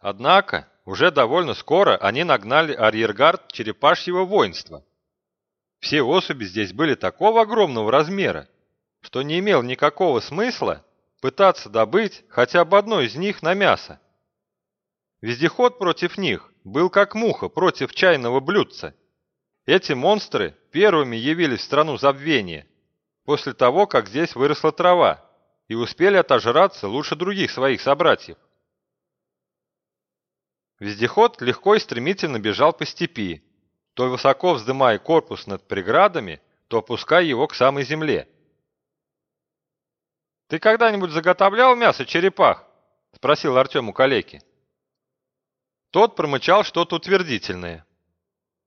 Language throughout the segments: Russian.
Однако, уже довольно скоро они нагнали арьергард черепашьего воинства. Все особи здесь были такого огромного размера, что не имел никакого смысла пытаться добыть хотя бы одно из них на мясо. Вездеход против них был как муха против чайного блюдца. Эти монстры первыми явились в страну забвения, после того, как здесь выросла трава, и успели отожраться лучше других своих собратьев. Вездеход легко и стремительно бежал по степи, то высоко вздымая корпус над преградами, то опуская его к самой земле. «Ты когда-нибудь заготовлял мясо черепах?» – спросил Артем у калеки. Тот промычал что-то утвердительное.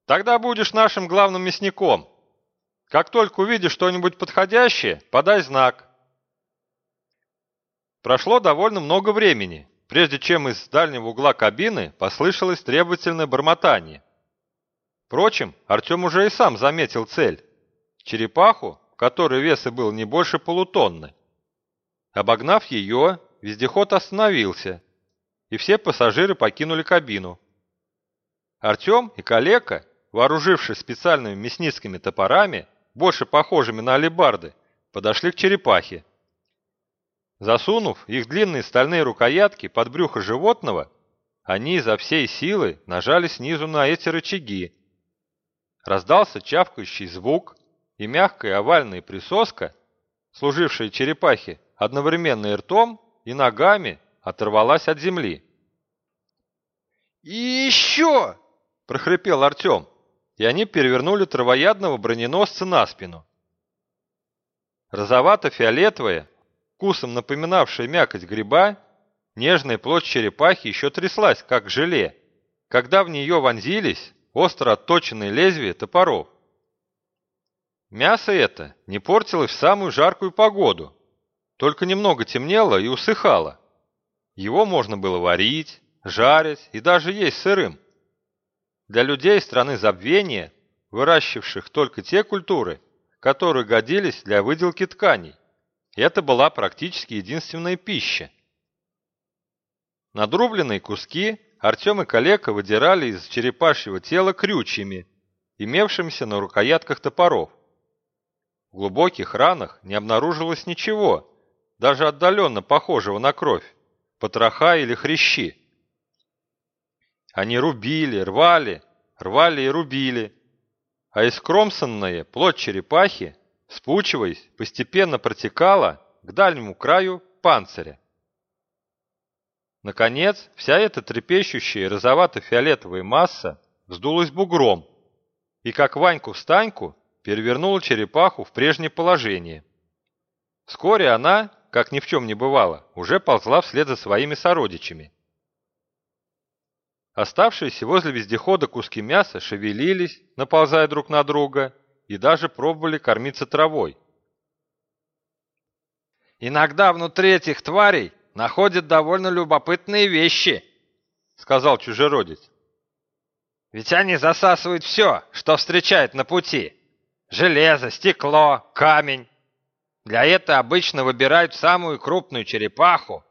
«Тогда будешь нашим главным мясником. Как только увидишь что-нибудь подходящее, подай знак». Прошло довольно много времени, прежде чем из дальнего угла кабины послышалось требовательное бормотание. Впрочем, Артем уже и сам заметил цель – черепаху, которой вес и был не больше полутонны. Обогнав ее, вездеход остановился, и все пассажиры покинули кабину. Артем и Калека, вооружившись специальными мясницкими топорами, больше похожими на алебарды, подошли к черепахе. Засунув их длинные стальные рукоятки под брюхо животного, они изо всей силы нажали снизу на эти рычаги. Раздался чавкающий звук, и мягкая овальная присоска, служившая черепахе одновременно и ртом, и ногами, оторвалась от земли. «И еще!» – прохрипел Артем, и они перевернули травоядного броненосца на спину. Розовато-фиолетовая, вкусом напоминавшая мякоть гриба, нежная плоть черепахи еще тряслась, как желе, когда в нее вонзились остро отточенные лезвия топоров. Мясо это не портилось в самую жаркую погоду, только немного темнело и усыхало. Его можно было варить, жарить и даже есть сырым. Для людей страны забвения, выращивших только те культуры, которые годились для выделки тканей, это была практически единственная пища. Надрубленные куски Артем и Калека выдирали из черепашьего тела крючьями, имевшимися на рукоятках топоров. В глубоких ранах не обнаружилось ничего, даже отдаленно похожего на кровь, потроха или хрящи. Они рубили, рвали, рвали и рубили, а искромсанная плоть черепахи спучиваясь, постепенно протекала к дальнему краю панциря. Наконец, вся эта трепещущая розовато-фиолетовая масса вздулась бугром и, как Ваньку-встаньку, перевернула черепаху в прежнее положение. Вскоре она, как ни в чем не бывало, уже ползла вслед за своими сородичами. Оставшиеся возле вездехода куски мяса шевелились, наползая друг на друга, и даже пробовали кормиться травой. «Иногда внутри этих тварей находят довольно любопытные вещи», — сказал чужеродец. «Ведь они засасывают все, что встречают на пути. Железо, стекло, камень. Для этого обычно выбирают самую крупную черепаху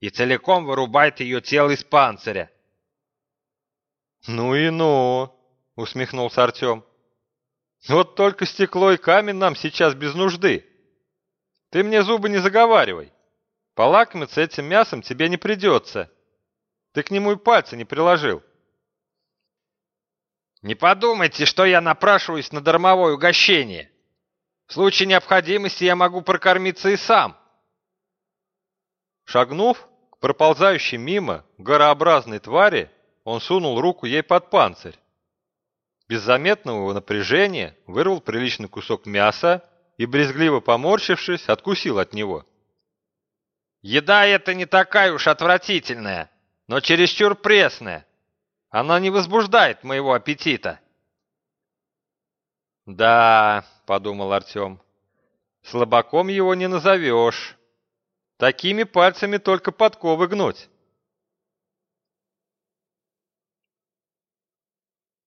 и целиком вырубают ее тело из панциря. «Ну и ну!» — усмехнулся Артем. Вот только стекло и камень нам сейчас без нужды. Ты мне зубы не заговаривай. Полакомиться этим мясом тебе не придется. Ты к нему и пальца не приложил. Не подумайте, что я напрашиваюсь на дармовое угощение. В случае необходимости я могу прокормиться и сам. Шагнув к проползающей мимо горообразной твари, он сунул руку ей под панцирь без заметного напряжения вырвал приличный кусок мяса и, брезгливо поморщившись, откусил от него. «Еда эта не такая уж отвратительная, но чересчур пресная. Она не возбуждает моего аппетита». «Да», — подумал Артем, — «слабаком его не назовешь. Такими пальцами только подковы гнуть».